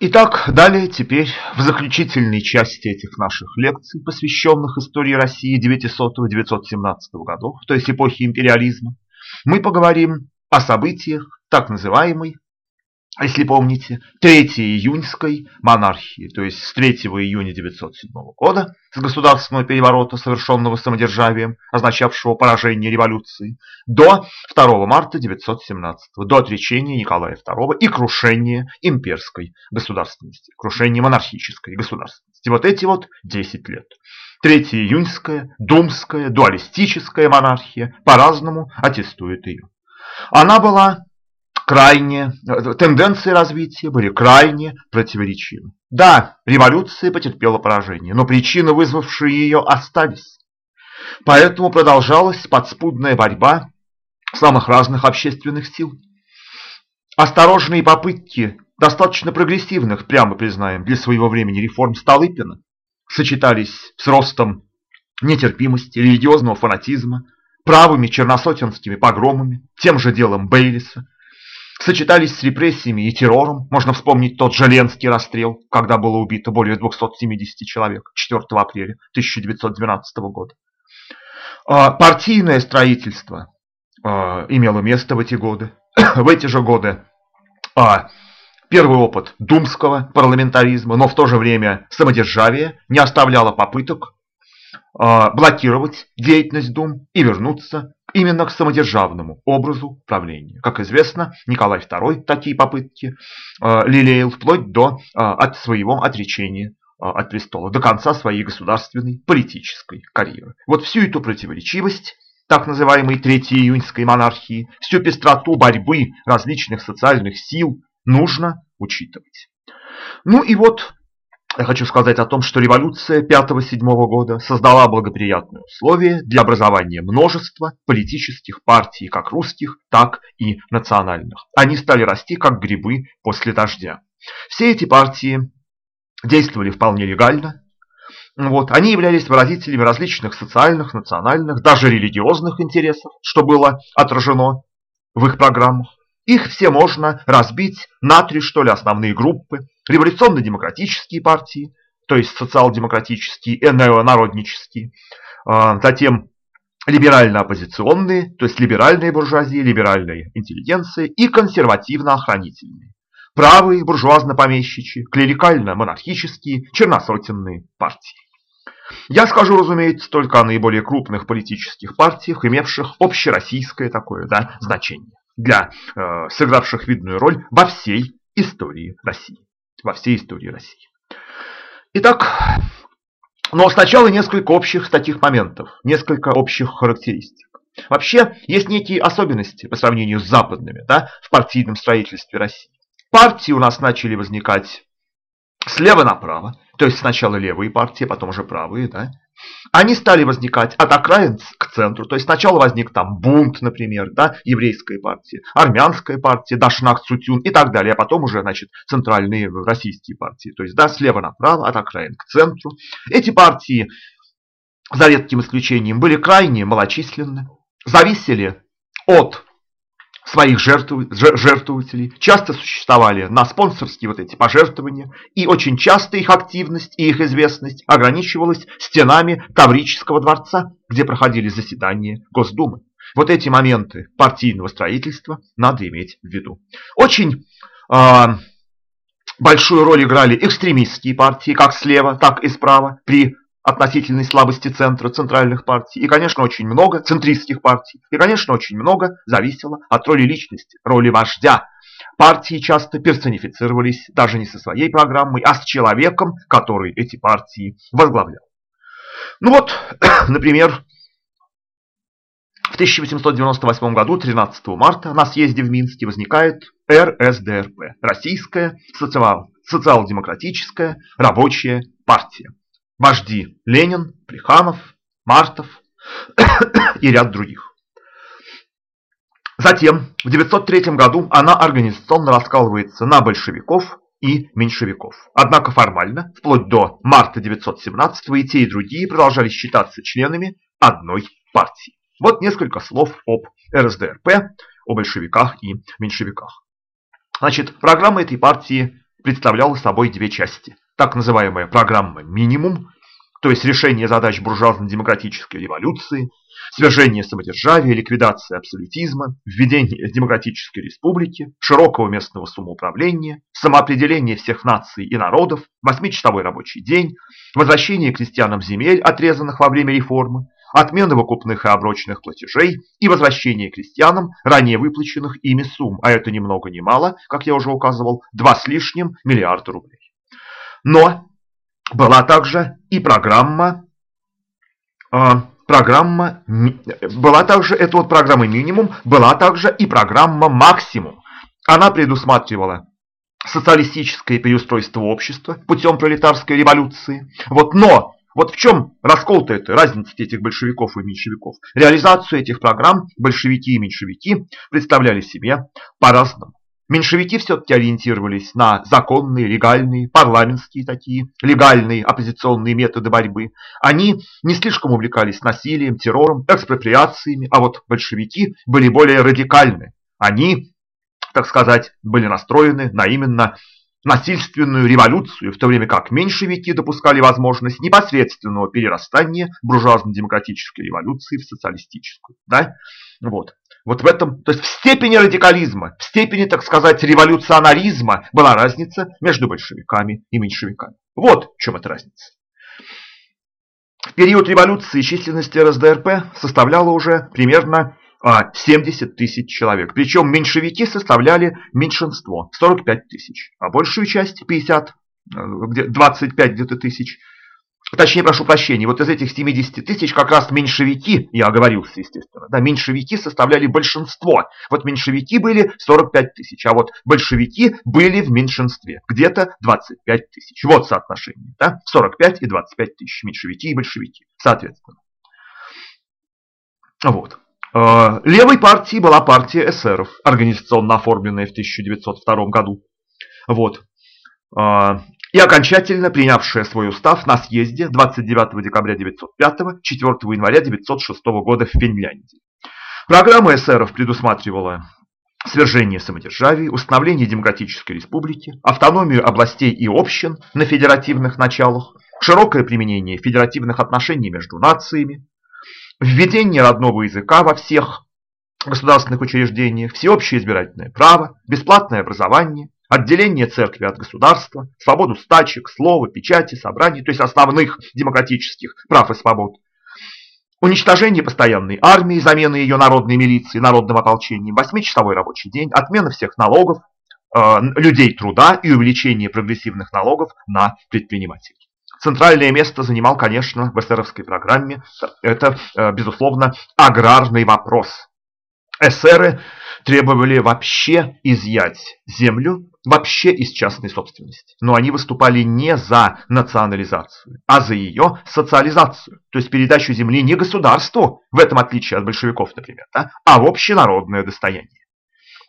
Итак, далее теперь в заключительной части этих наших лекций, посвященных истории России 900-917 годов, то есть эпохи империализма, мы поговорим о событиях так называемой если помните, Третьей июньской монархии, то есть с 3 июня 907 года, с государственного переворота, совершенного самодержавием, означавшего поражение революции, до 2 марта 917, до отречения Николая II и крушения имперской государственности, крушения монархической государственности. Вот эти вот 10 лет. Третья июньская, думская, дуалистическая монархия по-разному аттестует ее. Она была крайне, тенденции развития были крайне противоречивы. Да, революция потерпела поражение, но причины, вызвавшие ее, остались. Поэтому продолжалась подспудная борьба самых разных общественных сил. Осторожные попытки достаточно прогрессивных, прямо признаем, для своего времени реформ Столыпина сочетались с ростом нетерпимости, религиозного фанатизма, правыми черносотенскими погромами, тем же делом Бейлиса, сочетались с репрессиями и террором. Можно вспомнить тот Желенский расстрел, когда было убито более 270 человек 4 апреля 1912 года. А, партийное строительство а, имело место в эти годы. В эти же годы а, первый опыт думского парламентаризма, но в то же время самодержавие не оставляло попыток блокировать деятельность дум и вернуться именно к самодержавному образу правления. Как известно, Николай II такие попытки э, лелеял вплоть до э, от своего отречения э, от престола, до конца своей государственной политической карьеры. Вот всю эту противоречивость так называемой Третьей июньской монархии, всю пестроту борьбы различных социальных сил нужно учитывать. Ну и вот я хочу сказать о том, что революция 5-7 года создала благоприятные условия для образования множества политических партий, как русских, так и национальных. Они стали расти, как грибы после дождя. Все эти партии действовали вполне легально. Вот. Они являлись выразителями различных социальных, национальных, даже религиозных интересов, что было отражено в их программах. Их все можно разбить на три, что ли, основные группы. Революционно-демократические партии, то есть социал-демократические и неонароднические. А, затем либерально-оппозиционные, то есть либеральные буржуазии, либеральная интеллигенция и консервативно-охранительные. Правые буржуазно-помещичьи, клерикально-монархические, черносотенные партии. Я скажу, разумеется, только о наиболее крупных политических партиях, имевших общероссийское такое да, значение для э, сыгравших видную роль во всей истории России. Во всей истории России. Итак, но сначала несколько общих таких моментов, несколько общих характеристик. Вообще, есть некие особенности по сравнению с западными да, в партийном строительстве России. Партии у нас начали возникать слева направо, то есть сначала левые партии, потом уже правые, да, они стали возникать от окраин к центру. То есть сначала возник там бунт, например, да, еврейская партия, армянская партия, Дашнак Цутюн и так далее. А потом уже, значит, центральные российские партии. То есть, да, слева направо, от окраин к центру. Эти партии, за редким исключением, были крайне малочисленны, зависели от своих жертвователей, часто существовали на спонсорские вот эти пожертвования, и очень часто их активность и их известность ограничивалась стенами Таврического дворца, где проходили заседания Госдумы. Вот эти моменты партийного строительства надо иметь в виду. Очень э, большую роль играли экстремистские партии, как слева, так и справа, при относительной слабости центра центральных партий. И, конечно, очень много центристских партий. И, конечно, очень много зависело от роли личности, роли вождя. Партии часто персонифицировались даже не со своей программой, а с человеком, который эти партии возглавлял. Ну вот, например, в 1898 году, 13 марта, на съезде в Минске возникает РСДРП – Российская социал-демократическая рабочая партия вожди Ленин, Плеханов, Мартов и ряд других. Затем, в 1903 году она организационно раскалывается на большевиков и меньшевиков. Однако формально, вплоть до марта 1917 и те, и другие продолжали считаться членами одной партии. Вот несколько слов об РСДРП, о большевиках и меньшевиках. Значит, программа этой партии представляла собой две части. Так называемая программа «Минимум», то есть решение задач буржуазно-демократической революции, свержение самодержавия, ликвидация абсолютизма, введение демократической республики, широкого местного самоуправления, самоопределение всех наций и народов, восьмичасовой рабочий день, возвращение крестьянам земель, отрезанных во время реформы, отмена выкупных и оброчных платежей и возвращение крестьянам ранее выплаченных ими сумм, а это ни много ни мало, как я уже указывал, два с лишним миллиарда рублей. Но была также и программа, э, программа была также, эта вот программа минимум, была также и программа максимум. Она предусматривала социалистическое переустройство общества путем пролетарской революции. Вот, но вот в чем раскол-то это, разница этих большевиков и меньшевиков. Реализацию этих программ большевики и меньшевики представляли себе по-разному. Меньшевики все-таки ориентировались на законные, легальные, парламентские такие, легальные оппозиционные методы борьбы. Они не слишком увлекались насилием, террором, экспроприациями, а вот большевики были более радикальны. Они, так сказать, были настроены на именно насильственную революцию, в то время как меньшевики допускали возможность непосредственного перерастания буржуазно-демократической революции в социалистическую. Да? Вот. Вот в этом, то есть в степени радикализма, в степени, так сказать, революционаризма была разница между большевиками и меньшевиками. Вот в чем эта разница. В период революции численность РСДРП составляла уже примерно 70 а, тысяч человек. Причем меньшевики составляли меньшинство, 45 тысяч, а большую часть, 50, 25 где-то тысяч, Точнее, прошу прощения, вот из этих 70 тысяч как раз меньшевики, я оговорился, естественно, да, меньшевики составляли большинство. Вот меньшевики были 45 тысяч, а вот большевики были в меньшинстве, где-то 25 тысяч. Вот соотношение, да, 45 и 25 тысяч, меньшевики и большевики, соответственно. Вот. Э, левой партией была партия эсеров, организационно оформленная в 1902 году. Вот. И окончательно принявшая свой устав на съезде 29 декабря 1905 4 января 1906 года в Финляндии. Программа эсеров предусматривала свержение самодержавия, установление демократической республики, автономию областей и общин на федеративных началах, широкое применение федеративных отношений между нациями, введение родного языка во всех государственных учреждениях, всеобщее избирательное право, бесплатное образование, отделение церкви от государства, свободу стачек, слова, печати, собраний, то есть основных демократических прав и свобод, уничтожение постоянной армии, замена ее народной милиции, народным ополчением, восьмичасовой рабочий день, отмена всех налогов, э, людей труда и увеличение прогрессивных налогов на предпринимателей. Центральное место занимал, конечно, в эсеровской программе, это, э, безусловно, аграрный вопрос. Эсеры требовали вообще изъять землю вообще из частной собственности. Но они выступали не за национализацию, а за ее социализацию. То есть передачу земли не государству, в этом отличие от большевиков, например, да, а в общенародное достояние.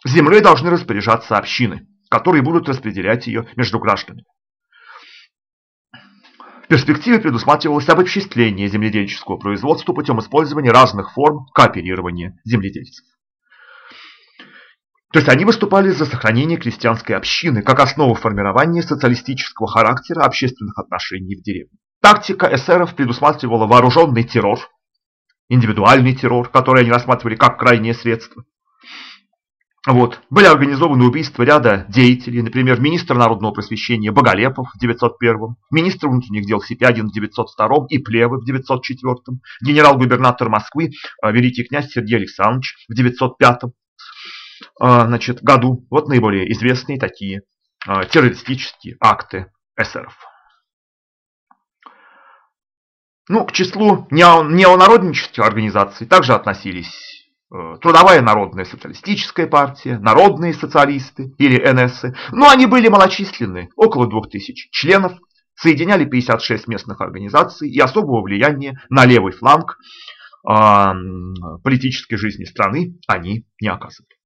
Землей должны распоряжаться общины, которые будут распределять ее между гражданами. В перспективе предусматривалось обобществление земледельческого производства путем использования разных форм кооперирования земледельцев. То есть они выступали за сохранение крестьянской общины как основу формирования социалистического характера общественных отношений в деревне. Тактика эсеров предусматривала вооруженный террор, индивидуальный террор, который они рассматривали как крайнее средство. Вот. Были организованы убийства ряда деятелей, например, министр народного просвещения Боголепов в 901, министр внутренних дел Сипягин в 902 и Плевы в 904, генерал-губернатор Москвы э, великий князь Сергей Александрович в 905, а, значит, году. Вот наиболее известные такие а, террористические акты эсеров. Ну, к числу неонароднических организаций также относились э, Трудовая народная социалистическая партия, народные социалисты или НСы. Но они были малочисленны, около 2000 членов, соединяли 56 местных организаций и особого влияния на левый фланг э, политической жизни страны они не оказывали.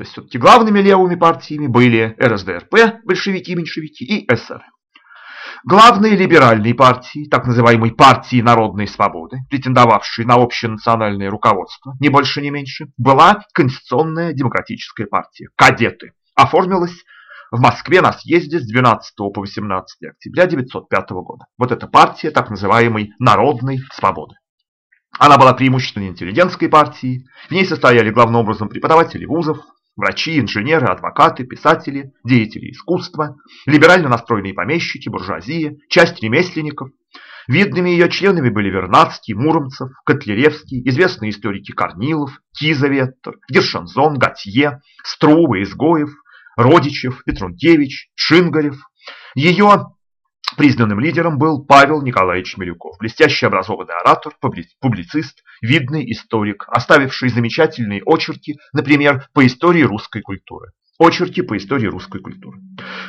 То есть все-таки главными левыми партиями были РСДРП, большевики-меньшевики и СР. Главные либеральные партии, так называемой партии народной свободы, претендовавшие на общенациональное руководство, не больше, не меньше, была Конституционная демократическая партия, кадеты. Оформилась в Москве на съезде с 12 по 18 октября 1905 года. Вот эта партия так называемой народной свободы. Она была преимущественно интеллигентской партией, в ней состояли главным образом преподаватели вузов, врачи, инженеры, адвокаты, писатели, деятели искусства, либерально настроенные помещики, буржуазия, часть ремесленников. Видными ее членами были Вернадский, Муромцев, Котляревский, известные историки Корнилов, Кизаветтер, Гершанзон, Готье, Струва, Изгоев, Родичев, Петрункевич, Шингарев. Ее Признанным лидером был Павел Николаевич Милюков, блестящий образованный оратор, публицист, видный историк, оставивший замечательные очерки, например, по истории русской культуры. Очерки по истории русской культуры.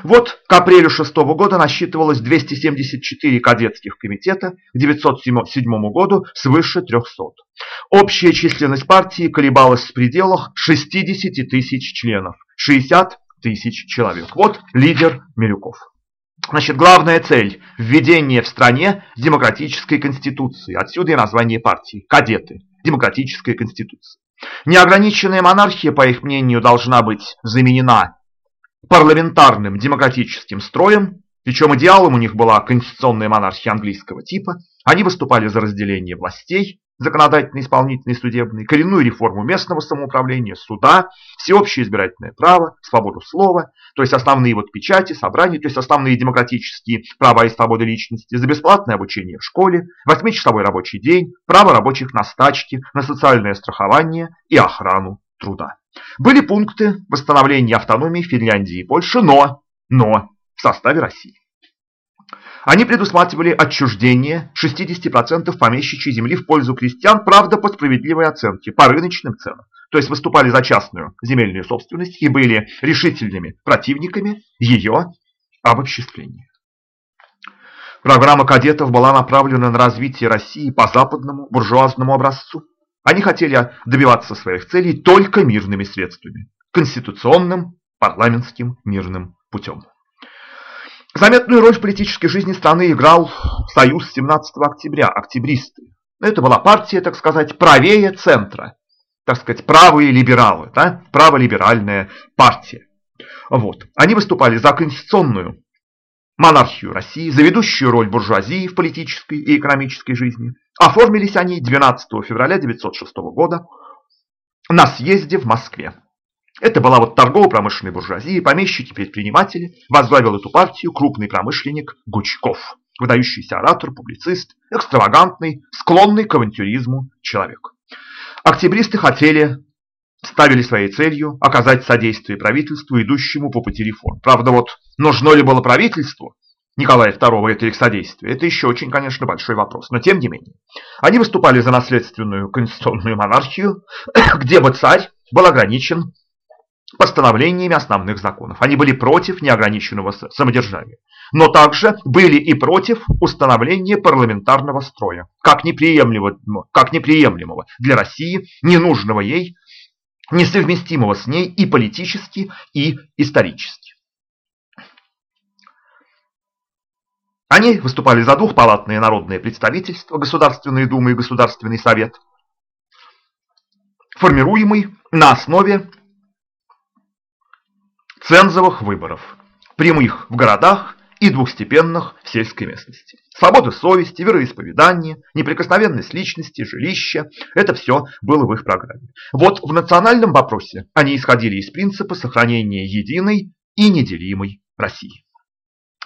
Вот к апрелю 6 года насчитывалось 274 кадетских комитета, к 907 году свыше 300. Общая численность партии колебалась в пределах 60 тысяч членов, 60 тысяч человек. Вот лидер Милюков. Значит, главная цель – введение в стране демократической конституции. Отсюда и название партии – кадеты. Демократическая конституция. Неограниченная монархия, по их мнению, должна быть заменена парламентарным демократическим строем, причем идеалом у них была конституционная монархия английского типа. Они выступали за разделение властей, законодательной, исполнительной, судебной, коренную реформу местного самоуправления, суда, всеобщее избирательное право, свободу слова, то есть основные вот печати, собрания, то есть основные демократические права и свободы личности, за бесплатное обучение в школе, восьмичасовой рабочий день, право рабочих на стачки, на социальное страхование и охрану труда. Были пункты восстановления автономии Финляндии и Польши, но, но в составе России. Они предусматривали отчуждение 60% помещичьей земли в пользу крестьян, правда, по справедливой оценке, по рыночным ценам. То есть выступали за частную земельную собственность и были решительными противниками ее обобществления. Программа кадетов была направлена на развитие России по западному буржуазному образцу. Они хотели добиваться своих целей только мирными средствами – конституционным, парламентским мирным путем. Заметную роль в политической жизни страны играл Союз 17 октября, октябристы. Это была партия, так сказать, правее центра, так сказать, правые либералы, да? праволиберальная партия. Вот. Они выступали за конституционную монархию России, за ведущую роль буржуазии в политической и экономической жизни. Оформились они 12 февраля 1906 года на съезде в Москве. Это была вот торгово-промышленная буржуазия, помещики, предприниматели. Возглавил эту партию крупный промышленник Гучков, выдающийся оратор, публицист, экстравагантный, склонный к авантюризму человек. Октябристы хотели, ставили своей целью оказать содействие правительству, идущему по пути реформ. Правда, вот нужно ли было правительству Николая II это их содействие? Это еще очень, конечно, большой вопрос. Но тем не менее. Они выступали за наследственную конституционную монархию, где бы царь был ограничен постановлениями основных законов. Они были против неограниченного самодержавия, но также были и против установления парламентарного строя, как неприемлемого, как неприемлемого для России, ненужного ей, несовместимого с ней и политически, и исторически. Они выступали за двухпалатное народное представительство, Государственная Дума и Государственный Совет, формируемый на основе цензовых выборов, прямых в городах и двухстепенных в сельской местности. Свобода совести, вероисповедание, неприкосновенность личности, жилища – это все было в их программе. Вот в национальном вопросе они исходили из принципа сохранения единой и неделимой России.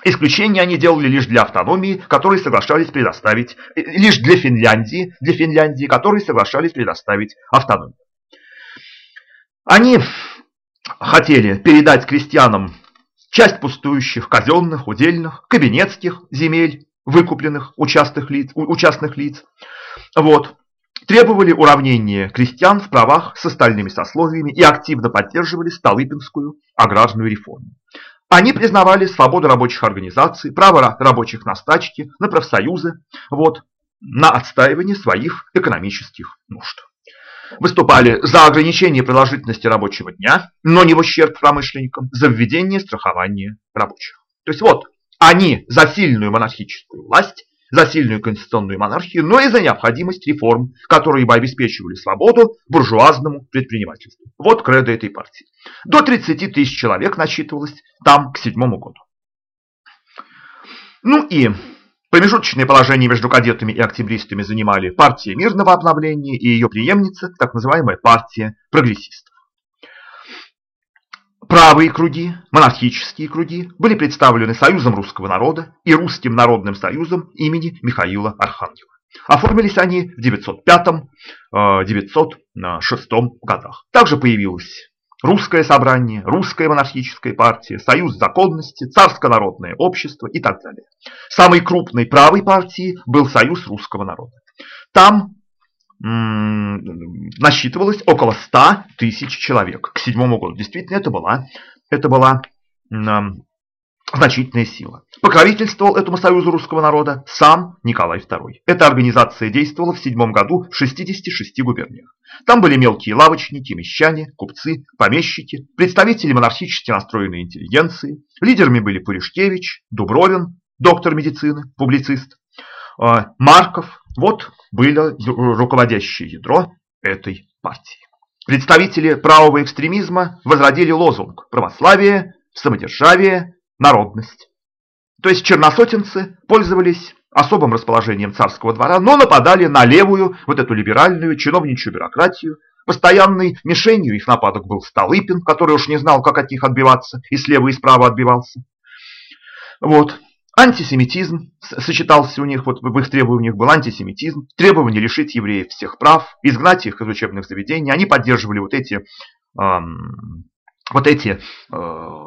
Исключение они делали лишь для автономии, которые соглашались предоставить, э, лишь для Финляндии, для Финляндии, которые соглашались предоставить автономию. Они хотели передать крестьянам часть пустующих казенных, удельных, кабинетских земель, выкупленных у частных лиц. У лиц. Вот. Требовали уравнения крестьян в правах с остальными сословиями и активно поддерживали Столыпинскую аграрную реформу. Они признавали свободу рабочих организаций, право рабочих на стачки, на профсоюзы, вот, на отстаивание своих экономических нужд выступали за ограничение продолжительности рабочего дня, но не в ущерб промышленникам, за введение страхования рабочих. То есть вот, они за сильную монархическую власть за сильную конституционную монархию, но и за необходимость реформ, которые бы обеспечивали свободу буржуазному предпринимательству. Вот кредо этой партии. До 30 тысяч человек насчитывалось там к седьмому году. Ну и промежуточное положение между кадетами и октябристами занимали партия мирного обновления и ее преемница, так называемая партия прогрессистов. Правые круги, монархические круги, были представлены Союзом русского народа и Русским народным союзом имени Михаила Архангела. Оформились они в 905-906 э, годах. Также появилось Русское собрание, Русская монархическая партия, Союз законности, Царско-народное общество и так далее. Самой крупной правой партией был Союз русского народа. Там насчитывалось около 100 тысяч человек к седьмому году. Действительно, это была, это была значительная сила. Покровительствовал этому союзу русского народа сам Николай II. Эта организация действовала в седьмом году в 66 губерниях. Там были мелкие лавочники, мещане, купцы, помещики, представители монархически настроенной интеллигенции. Лидерами были Пуришкевич, Дубровин, доктор медицины, публицист, а, Марков. Вот было руководящее ядро этой партии. Представители правого экстремизма возродили лозунг «Православие, самодержавие, народность». То есть черносотенцы пользовались особым расположением царского двора, но нападали на левую, вот эту либеральную чиновничью бюрократию. Постоянной мишенью их нападок был Столыпин, который уж не знал, как от них отбиваться, и слева и справа отбивался. Вот. Антисемитизм сочетался у них, вот в их требованиях был антисемитизм, требование лишить евреев всех прав, изгнать их из учебных заведений. Они поддерживали вот эти, эм, вот эти э,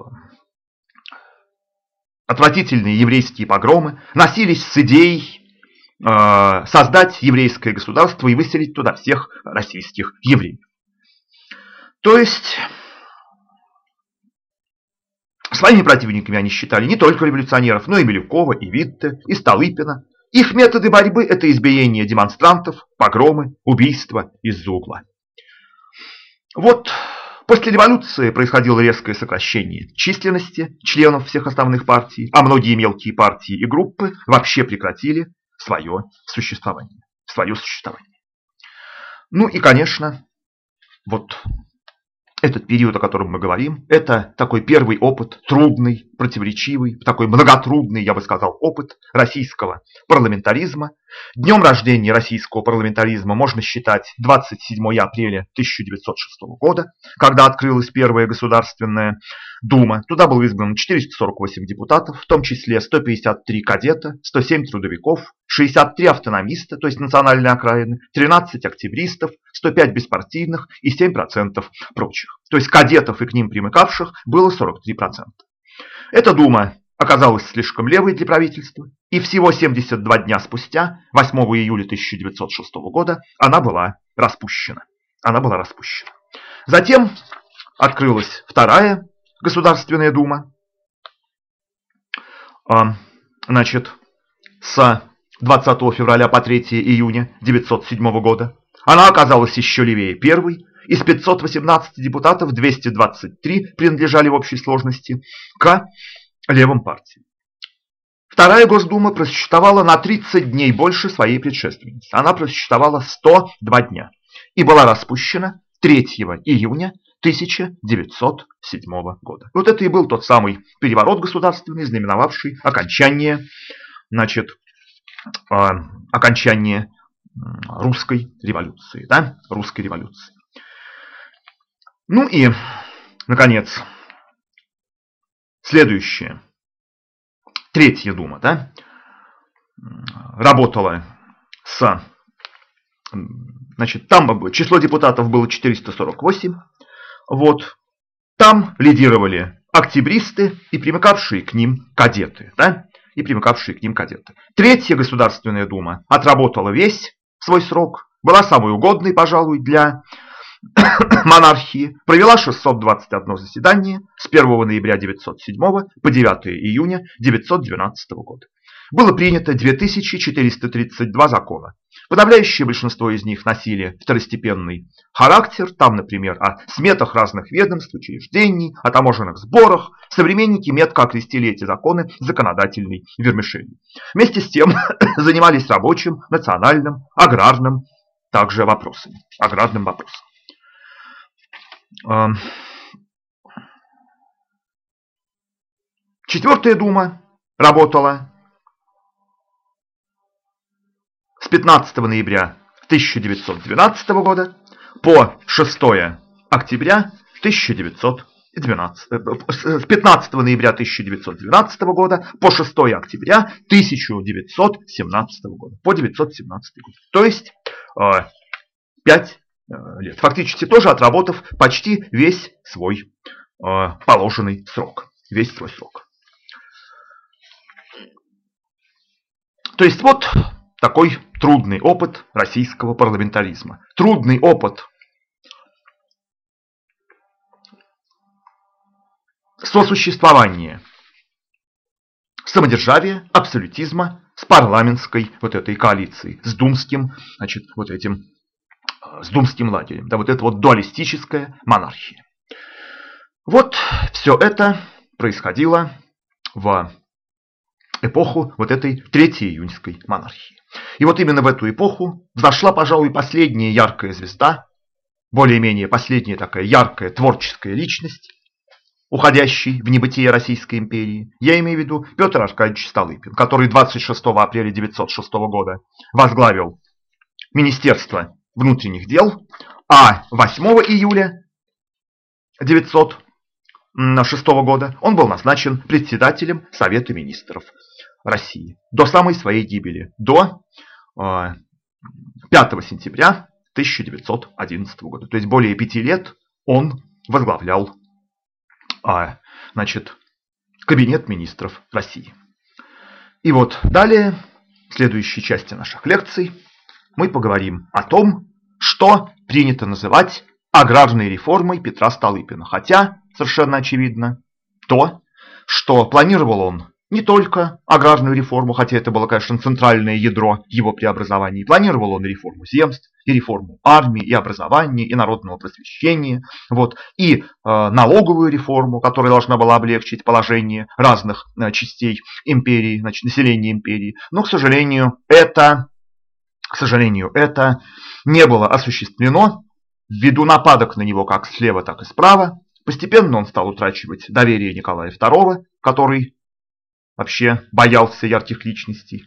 отвратительные еврейские погромы, носились с идеей э, создать еврейское государство и выселить туда всех российских евреев. То есть Своими противниками они считали не только революционеров, но и Милюкова, и Витте, и Столыпина. Их методы борьбы – это избиение демонстрантов, погромы, убийства из-за угла. Вот после революции происходило резкое сокращение численности членов всех основных партий, а многие мелкие партии и группы вообще прекратили свое существование. Свое существование. Ну и, конечно, вот этот период, о котором мы говорим, это такой первый опыт, трудный, противоречивый, такой многотрудный, я бы сказал, опыт российского парламентаризма. Днем рождения российского парламентаризма можно считать 27 апреля 1906 года, когда открылась первая государственная Дума. Туда было избрано 448 депутатов, в том числе 153 кадета, 107 трудовиков, 63 автономиста, то есть национальные окраины, 13 октябристов, 105 беспартийных и 7% прочих. То есть кадетов и к ним примыкавших было 43%. Эта дума оказалась слишком левой для правительства, и всего 72 дня спустя, 8 июля 1906 года, она была распущена. Она была распущена. Затем открылась вторая Государственная Дума. А, значит, с 20 февраля по 3 июня 1907 года. Она оказалась еще левее первой. Из 518 депутатов 223 принадлежали в общей сложности к левым партиям. Вторая Госдума просуществовала на 30 дней больше своей предшественницы. Она просуществовала 102 дня и была распущена 3 июня 1907 года. Вот это и был тот самый переворот государственный, знаменовавший окончание, значит, э, окончание русской революции, да, русской революции. Ну и, наконец, следующее. Третья дума, да, работала с, значит, там число депутатов было 448, вот. Там лидировали октябристы и примыкавшие к ним кадеты. Да? И примыкавшие к ним кадеты. Третья Государственная Дума отработала весь свой срок, была самой угодной, пожалуй, для монархии, провела 621 заседание с 1 ноября 1907 по 9 июня 1912 года. Было принято 2432 закона. Подавляющее большинство из них носили второстепенный характер. Там, например, о сметах разных ведомств, учреждений, о таможенных сборах. Современники метко окрестили эти законы законодательной вермишелью. Вместе с тем занимались рабочим, национальным, аграрным также вопросами. Аграрным вопросом. Четвертая дума работала с 15 ноября 1912 года по 6 октября 1912, э, с 15 ноября 1912 года по 6 октября 1917 года, по 917 год. То есть 5 э, э, лет. Фактически тоже отработав почти весь свой положенный срок. Весь свой срок. То есть вот такой трудный опыт российского парламентаризма. Трудный опыт сосуществования самодержавия, абсолютизма с парламентской вот этой коалицией, с думским, значит, вот этим, э, с думским лагерем. Да, вот это вот дуалистическая монархия. Вот все это происходило в эпоху вот этой Третьей июньской монархии. И вот именно в эту эпоху взошла, пожалуй, последняя яркая звезда, более-менее последняя такая яркая творческая личность, уходящий в небытие Российской империи. Я имею в виду Петр Аркадьевич Столыпин, который 26 апреля 1906 года возглавил Министерство внутренних дел, а 8 июля 1906 года он был назначен председателем Совета министров России до самой своей гибели, до 5 э, сентября 1911 года. То есть более пяти лет он возглавлял а, значит, Кабинет министров России. И вот далее, в следующей части наших лекций, мы поговорим о том, что принято называть аграрной реформой Петра Столыпина. Хотя, совершенно очевидно, то, что планировал он не только аграрную реформу, хотя это было, конечно, центральное ядро его преобразований. Планировал он реформу земств, и реформу армии, и образования, и народного просвещения, вот, и э, налоговую реформу, которая должна была облегчить положение разных э, частей империи, значит, населения империи. Но, к сожалению, это, к сожалению, это не было осуществлено ввиду нападок на него как слева, так и справа. Постепенно он стал утрачивать доверие Николая II, который вообще боялся ярких личностей.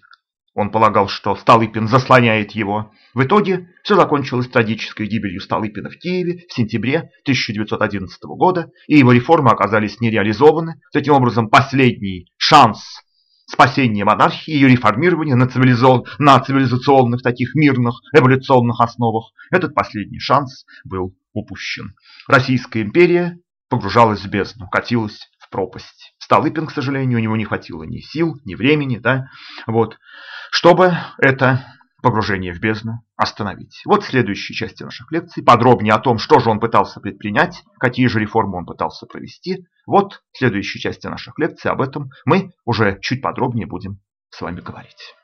Он полагал, что Столыпин заслоняет его. В итоге все закончилось трагической гибелью Столыпина в Киеве в сентябре 1911 года, и его реформы оказались нереализованы. Таким образом, последний шанс спасения монархии, ее реформирования на, цивилизо... на цивилизационных таких мирных эволюционных основах, этот последний шанс был упущен. Российская империя погружалась в бездну, катилась в пропасть. Столыпин, к сожалению, у него не хватило ни сил, ни времени, да, вот, чтобы это погружение в бездну остановить. Вот в следующей части наших лекций подробнее о том, что же он пытался предпринять, какие же реформы он пытался провести. Вот в части наших лекций об этом мы уже чуть подробнее будем с вами говорить.